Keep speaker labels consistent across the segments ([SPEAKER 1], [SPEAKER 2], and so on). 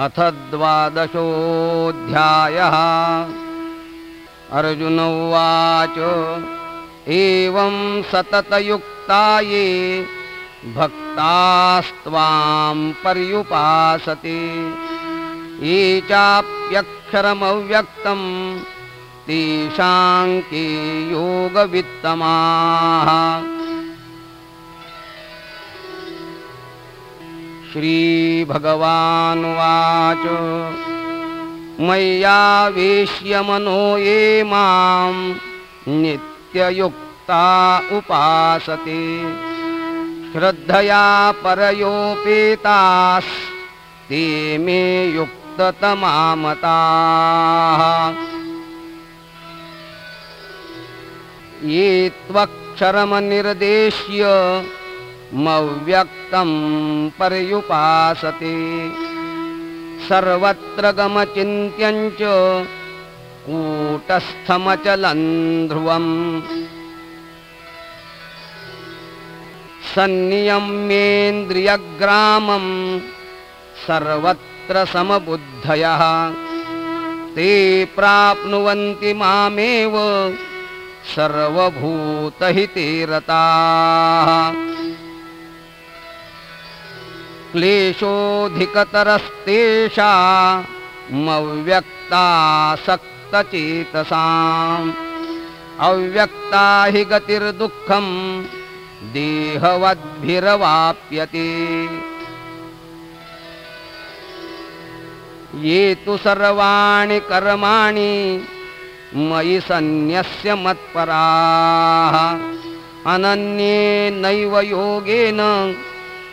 [SPEAKER 1] अथ द्वादशोऽध्यायः। अर्जुन उवाच एवं सततयुक्ता ये भक्तास्त्वां पर्युपासते। ये चाप्यक्षरमव्यक्तं तेषां के योगवित्तमाः श्रीभगवानुवाच। मय्यावेश्य मनो ये मां नित्ययुक्ता उपासते। श्रद्धया परयोपेतास्ते मे युक्ततमामताः। ये त्वक्षरमनिर्देश्य मव्यक्तं पर्युपासते। सर्वत्र गमचिन्त्यञ्च कूटस्थमचलं ध्रुवम्। सन्नियम्येन्द्रियग्रामं सर्वत्र समबुद्धयः। ते प्राप्नुवन्ति मामेव सर्वभूतहिते रताः क्लेशोऽधिकतरस्तेषामव्यक्तासक्तचेतसाम् अव्यक्ता हि गतिर्दुःखं देहवद्भिरवाप्यते। ये तु सर्वाणि कर्माणि मयि सन्न्यस्य मत्पराः। अनन्येनैव योगेन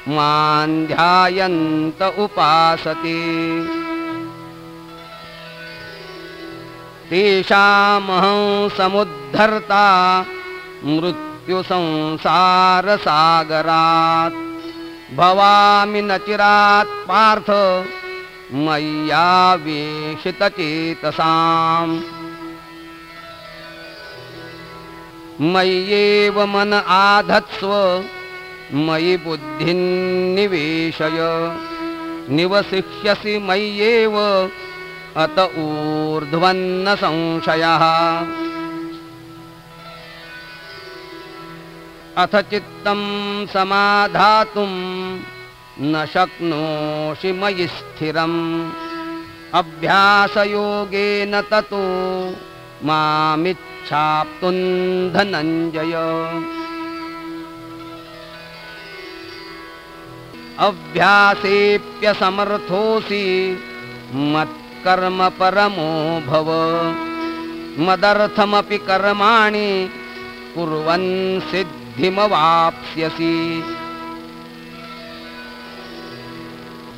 [SPEAKER 1] मां ध्यायन्त उपासते। तेषामहं समुद्धर्ता मृत्युसंसारसागरात्। भवामि न चिरात् पार्थ मय्यावेशितचेतसाम् मय्येव मन आधत्स्व मयि बुद्धिन्निवेशय। निवसिष्यसि मय्येव अत ऊर्ध्वन्न संशयः अथ चित्तं समाधातुं न शक्नोषि मयि स्थिरम्। अभ्यासयोगेन ततो मामिच्छाप्तुं धनञ्जय अभ्यासेऽप्यसमर्थोऽसि मत्कर्म परमो भव। मदर्थमपि कर्माणि कुर्वन् सिद्धिमवाप्स्यसि।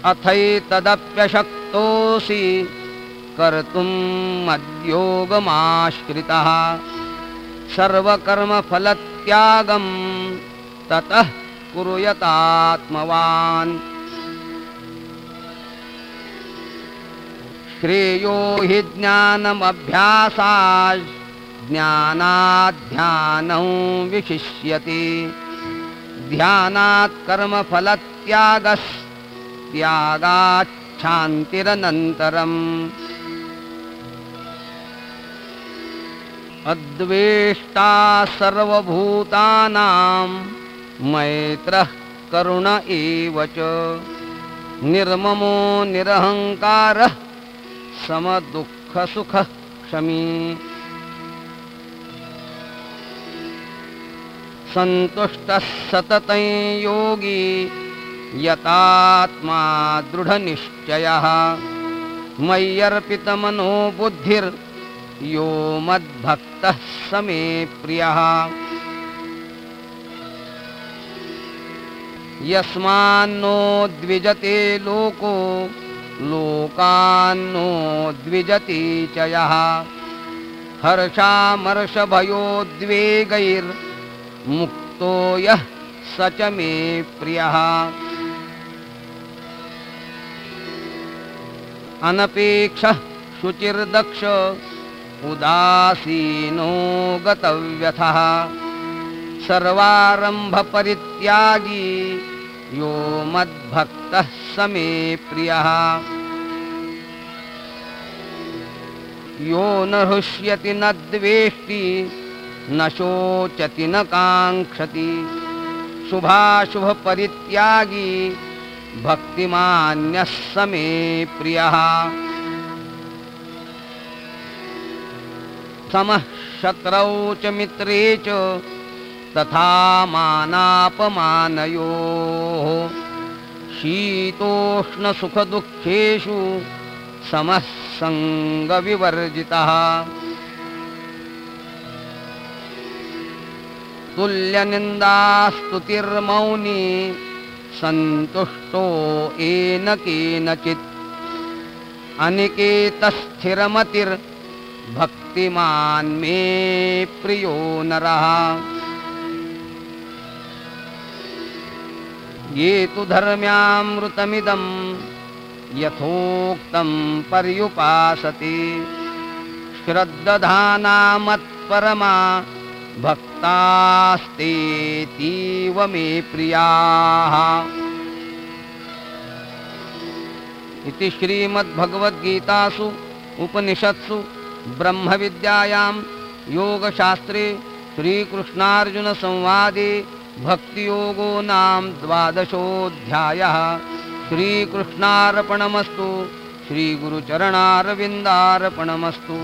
[SPEAKER 1] अथैतदप्यशक्तोऽसि कर्तुं मद्योगमाश्रितः। सर्वकर्मफलत्यागं ततः कुरुयतात्मवान्। श्रेयो हि ज्ञानमभ्यासात् ज्ञानाध्यानं विशिष्यते। ध्यानात् कर्मफलत्यागस्त्यागाच्छान्तिरनन्तरम् अद्वेष्टा सर्वभूतानां मैत्रः करुण एव च। निर्ममो निरहङ्कारः समदुःखसुखः क्षमी। सन्तुष्टः सततं योगी यतात्मा दृढनिश्चयः। मय्यर्पितमनो बुद्धिर्यो मद्भक्तः स मे प्रियः यस्मान्नो द्विजते लोको लोकान्नो द्विजति च यः। हर्षामर्षभयोद्वेगैर्मुक्तो यः स च मे प्रियः। अनपेक्षः शुचिर्दक्ष उदासीनो गतव्यथः सर्वारम्भपरित्यागी यो मद्भक्तः स मे प्रियः। यो न हृष्यति न द्वेष्टि न शोचति न काङ्क्षति। शुभाशुभपरित्यागी भक्तिमान्यः स मे प्रियः। समः शत्रौ च मित्रे च तथा मानापमानयोः। शीतोष्णसुखदुःखेषु समः सङ्गविवर्जितः तुल्यनिन्दास्तुतिर्मौनी सन्तुष्टो येन केनचित्। अनिकेतस्थिरमतिर्भक्तिमान् मे प्रियो नरः। ये तु धर्म्यामृतमिदं यथोक्तं पर्युपासते। श्रद्दधानामत्परमा भक्तास्तेतीव मे प्रियाः। इति श्रीमद्भगवद्गीतासु उपनिषत्सु ब्रह्मविद्यायां योगशास्त्रे श्रीकृष्णार्जुनसंवादे भक्तियोगो नाम द्वादशोऽध्यायः। श्रीकृष्णार्पणमस्तु। श्रीगुरुचरणारविन्दार्पणमस्तु